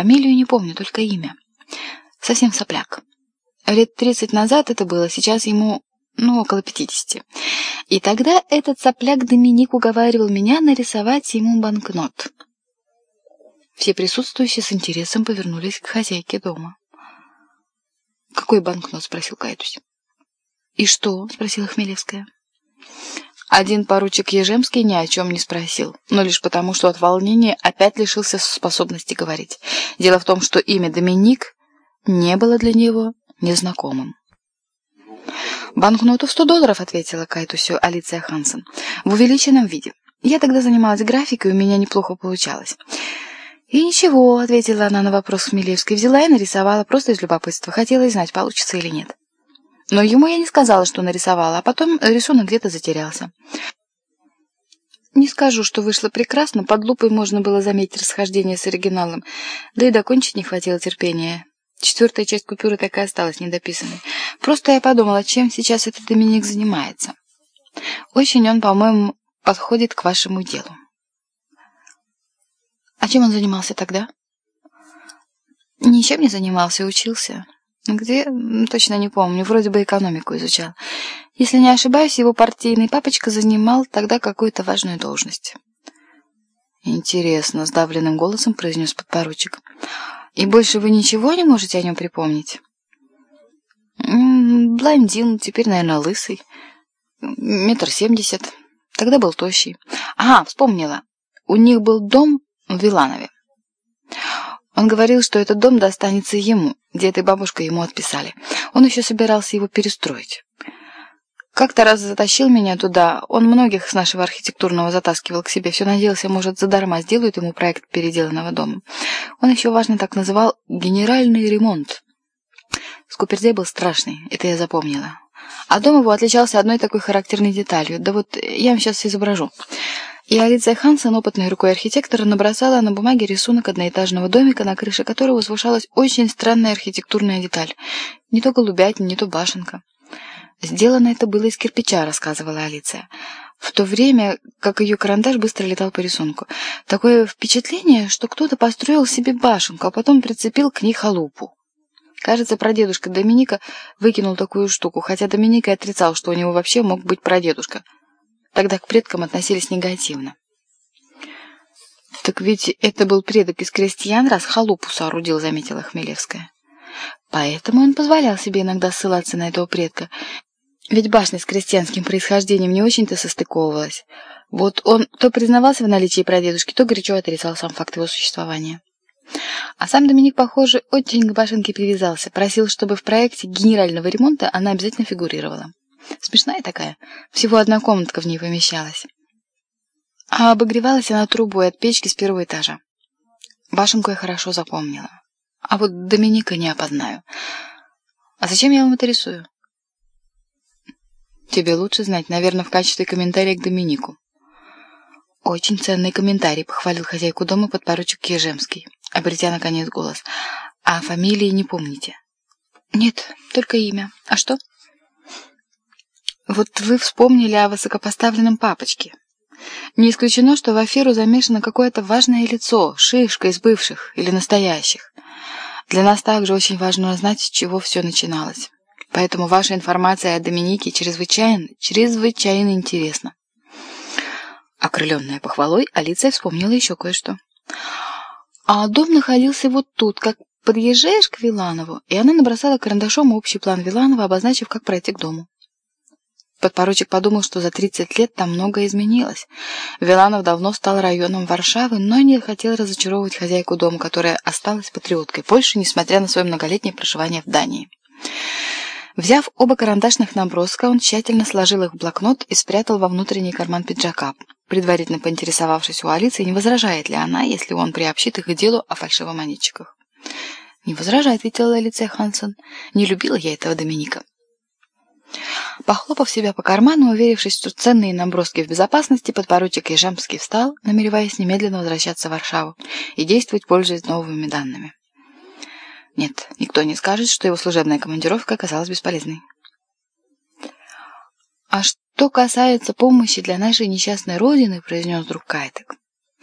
Фамилию не помню, только имя. Совсем сопляк. Лет тридцать назад это было, сейчас ему, ну, около пятидесяти. И тогда этот сопляк Доминик уговаривал меня нарисовать ему банкнот. Все присутствующие с интересом повернулись к хозяйке дома. «Какой банкнот?» — спросил Кайтусь. «И что?» — спросила Хмелевская. Один поручик Ежемский ни о чем не спросил, но лишь потому, что от волнения опять лишился способности говорить. Дело в том, что имя Доминик не было для него незнакомым. «Банкноту в сто долларов», — ответила Кайтусю Алиция Хансен, — «в увеличенном виде. Я тогда занималась графикой, у меня неплохо получалось». «И ничего», — ответила она на вопрос Хмелевской, — взяла и нарисовала просто из любопытства, хотела знать, получится или нет. Но ему я не сказала, что нарисовала, а потом рисунок где-то затерялся. Не скажу, что вышло прекрасно, под лупой можно было заметить расхождение с оригиналом, да и докончить не хватило терпения. Четвертая часть купюры так и осталась недописанной. Просто я подумала, чем сейчас этот Доминик занимается. Очень он, по-моему, подходит к вашему делу. А чем он занимался тогда? Ничем не занимался, учился. Где? Точно не помню. Вроде бы экономику изучал. Если не ошибаюсь, его партийный папочка занимал тогда какую-то важную должность. «Интересно», — сдавленным голосом произнес подпоручик. «И больше вы ничего не можете о нем припомнить?» «Блондин, теперь, наверное, лысый. Метр семьдесят. Тогда был тощий. Ага, вспомнила. У них был дом в Виланове. Он говорил, что этот дом достанется ему. Дед и бабушка ему отписали. Он еще собирался его перестроить. Как-то раз затащил меня туда. Он многих с нашего архитектурного затаскивал к себе. Все надеялся, может, задарма сделают ему проект переделанного дома. Он еще важно так называл «генеральный ремонт». Скупердей был страшный, это я запомнила. А дом его отличался одной такой характерной деталью. Да вот я вам сейчас изображу. И Алиция Хансен, опытной рукой архитектора, набросала на бумаге рисунок одноэтажного домика, на крыше которого возвышалась очень странная архитектурная деталь. Не то голубятня, не то башенка. «Сделано это было из кирпича», — рассказывала Алиция. В то время, как ее карандаш быстро летал по рисунку. Такое впечатление, что кто-то построил себе башенку, а потом прицепил к ней халупу. Кажется, прадедушка Доминика выкинул такую штуку, хотя Доминика отрицал, что у него вообще мог быть прадедушка — Тогда к предкам относились негативно. «Так ведь это был предок из крестьян, раз халупу соорудил», — заметила Хмелевская. «Поэтому он позволял себе иногда ссылаться на этого предка. Ведь башня с крестьянским происхождением не очень-то состыковывалась. Вот он то признавался в наличии прадедушки, то горячо отрицал сам факт его существования». А сам Доминик, похоже, очень к башенке привязался, просил, чтобы в проекте генерального ремонта она обязательно фигурировала. Смешная такая. Всего одна комнатка в ней помещалась. А обогревалась она трубой от печки с первого этажа. Башенку я хорошо запомнила. А вот Доминика не опознаю. А зачем я вам это рисую? Тебе лучше знать, наверное, в качестве комментария к Доминику. Очень ценный комментарий, похвалил хозяйку дома подпоручик Ежемский, обретя наконец голос. А фамилии не помните? Нет, только имя. А что? Вот вы вспомнили о высокопоставленном папочке. Не исключено, что в аферу замешано какое-то важное лицо, шишка из бывших или настоящих. Для нас также очень важно знать, с чего все начиналось. Поэтому ваша информация о Доминике чрезвычайно, чрезвычайно интересна. Окрыленная похвалой, Алиция вспомнила еще кое-что. А дом находился вот тут, как подъезжаешь к Виланову, и она набросала карандашом общий план Виланова, обозначив, как пройти к дому. Подпоручик подумал, что за 30 лет там многое изменилось. Виланов давно стал районом Варшавы, но не хотел разочаровывать хозяйку дома, которая осталась патриоткой Польши, несмотря на свое многолетнее проживание в Дании. Взяв оба карандашных наброска, он тщательно сложил их в блокнот и спрятал во внутренний карман пиджака, предварительно поинтересовавшись у Алисы, не возражает ли она, если он приобщит их к делу о фальшивомонетчиках. «Не возражает», — ответила Алиция Хансен. «Не любила я этого Доминика». Похлопав себя по карману, уверившись, что ценные наброски в безопасности, подпоручик Ежемский встал, намереваясь немедленно возвращаться в Варшаву и действовать, пользуясь новыми данными. Нет, никто не скажет, что его служебная командировка оказалась бесполезной. «А что касается помощи для нашей несчастной Родины», — произнес друг Кайтек,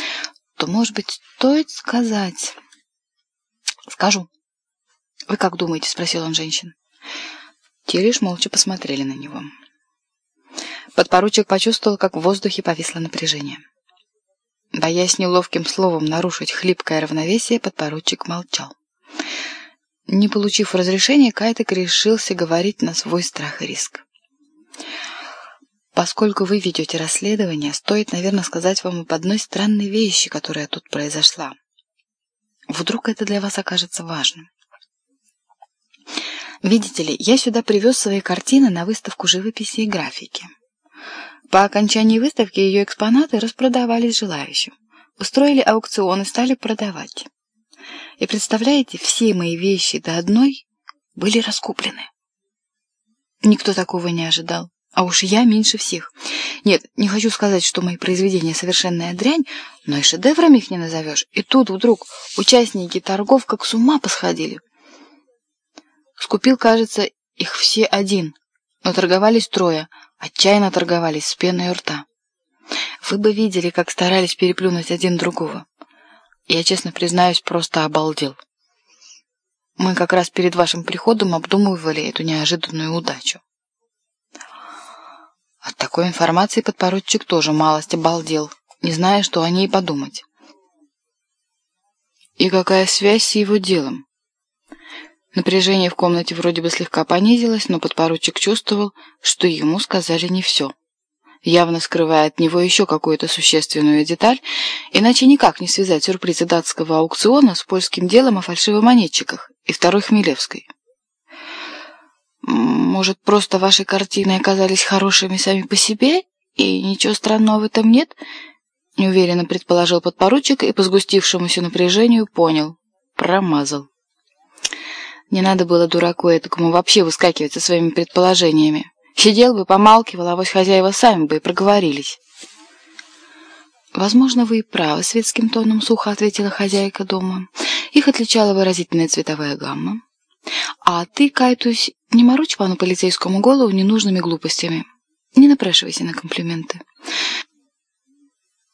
— «то, может быть, стоит сказать...» Скажу. «Вы как думаете?» — спросил он женщин. Те лишь молча посмотрели на него. Подпоручик почувствовал, как в воздухе повисло напряжение. Боясь неловким словом нарушить хлипкое равновесие, подпоручик молчал. Не получив разрешения, Кайтек решился говорить на свой страх и риск. Поскольку вы ведете расследование, стоит, наверное, сказать вам об одной странной вещи, которая тут произошла. Вдруг это для вас окажется важным. Видите ли, я сюда привез свои картины на выставку живописи и графики. По окончании выставки ее экспонаты распродавались желающим. Устроили аукцион и стали продавать. И представляете, все мои вещи до одной были раскуплены. Никто такого не ожидал. А уж я меньше всех. Нет, не хочу сказать, что мои произведения совершенная дрянь, но и шедеврами их не назовешь. И тут вдруг участники торгов как с ума посходили. Скупил, кажется, их все один, но торговались трое, отчаянно торговались с пеной у рта. Вы бы видели, как старались переплюнуть один другого. Я, честно признаюсь, просто обалдел. Мы как раз перед вашим приходом обдумывали эту неожиданную удачу. От такой информации подпоручик тоже малость обалдел, не зная, что о ней подумать. И какая связь с его делом? Напряжение в комнате вроде бы слегка понизилось, но подпоручик чувствовал, что ему сказали не все явно скрывая от него еще какую-то существенную деталь, иначе никак не связать сюрпризы датского аукциона с польским делом о фальшивомонетчиках и второй Хмелевской. Может, просто ваши картины оказались хорошими сами по себе, и ничего странного в этом нет? Неуверенно предположил подпоручик и по сгустившемуся напряжению понял. Промазал. Не надо было дураку этому вообще выскакивать со своими предположениями. Сидел бы, помалкивал, а вось хозяева сами бы и проговорились. «Возможно, вы и правы», — светским тоном сухо ответила хозяйка дома. Их отличала выразительная цветовая гамма. «А ты, Кайтусь, не морочь пану полицейскому голову ненужными глупостями. Не напрашивайся на комплименты».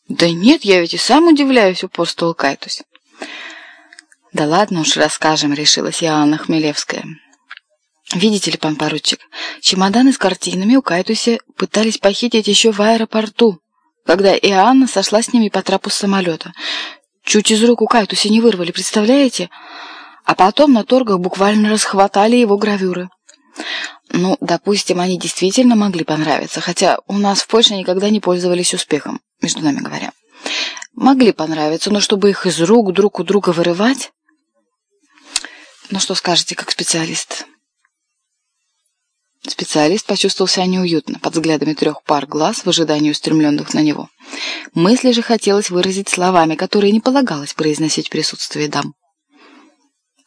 «Да нет, я ведь и сам удивляюсь», — упорствовал Кайтусь. «Да ладно уж, расскажем», — решилась Иоанна Хмелевская. Видите ли, пан поручик, чемоданы с картинами у Кайтуся пытались похитить еще в аэропорту, когда Иоанна сошла с ними по трапу самолета. Чуть из рук у Кайтуся не вырвали, представляете? А потом на торгах буквально расхватали его гравюры. Ну, допустим, они действительно могли понравиться, хотя у нас в Польше никогда не пользовались успехом, между нами говоря. Могли понравиться, но чтобы их из рук друг у друга вырывать... Ну, что скажете, как специалист?» Специалист почувствовал себя неуютно под взглядами трех пар глаз в ожидании устремленных на него. Мысли же хотелось выразить словами, которые не полагалось произносить в присутствии дам.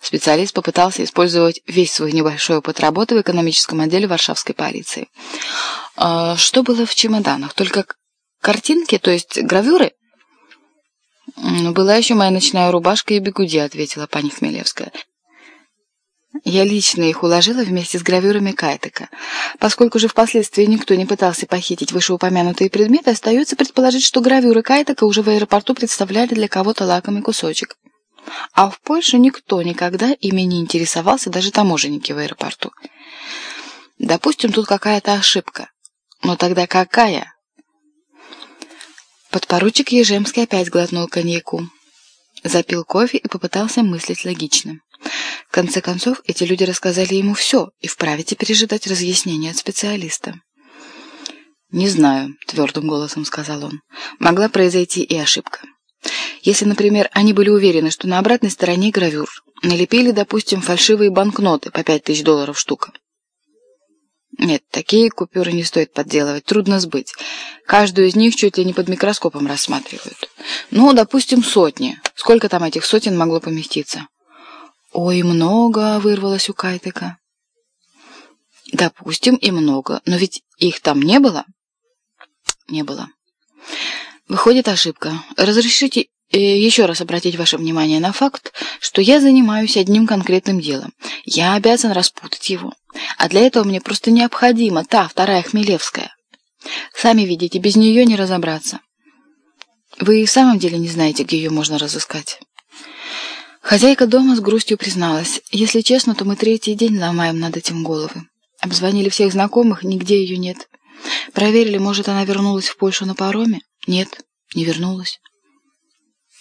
Специалист попытался использовать весь свой небольшой опыт работы в экономическом отделе Варшавской полиции. «А что было в чемоданах? Только картинки, то есть гравюры?» «Была еще моя ночная рубашка и бегуди», — ответила пани Хмелевская. Я лично их уложила вместе с гравюрами Кайтека. Поскольку же впоследствии никто не пытался похитить вышеупомянутые предметы, остается предположить, что гравюры Кайтека уже в аэропорту представляли для кого-то лакомый кусочек. А в Польше никто никогда ими не интересовался, даже таможенники в аэропорту. Допустим, тут какая-то ошибка. Но тогда какая? Подпоручик Ежемский опять глотнул коньяку. Запил кофе и попытался мыслить логично. В конце концов, эти люди рассказали ему все и вправе теперь ожидать разъяснения от специалиста. «Не знаю», — твердым голосом сказал он. «Могла произойти и ошибка. Если, например, они были уверены, что на обратной стороне гравюр налепили, допустим, фальшивые банкноты по пять тысяч долларов штука. Нет, такие купюры не стоит подделывать, трудно сбыть. Каждую из них чуть ли не под микроскопом рассматривают. Ну, допустим, сотни. Сколько там этих сотен могло поместиться? «Ой, много!» — вырвалось у Кайтека. «Допустим, и много, но ведь их там не было?» «Не было». «Выходит ошибка. Разрешите э, еще раз обратить ваше внимание на факт, что я занимаюсь одним конкретным делом. Я обязан распутать его. А для этого мне просто необходима та, вторая Хмелевская. Сами видите, без нее не разобраться. Вы и в самом деле не знаете, где ее можно разыскать?» Хозяйка дома с грустью призналась. Если честно, то мы третий день ломаем над этим головы. Обзвонили всех знакомых, нигде ее нет. Проверили, может, она вернулась в Польшу на пароме? Нет, не вернулась.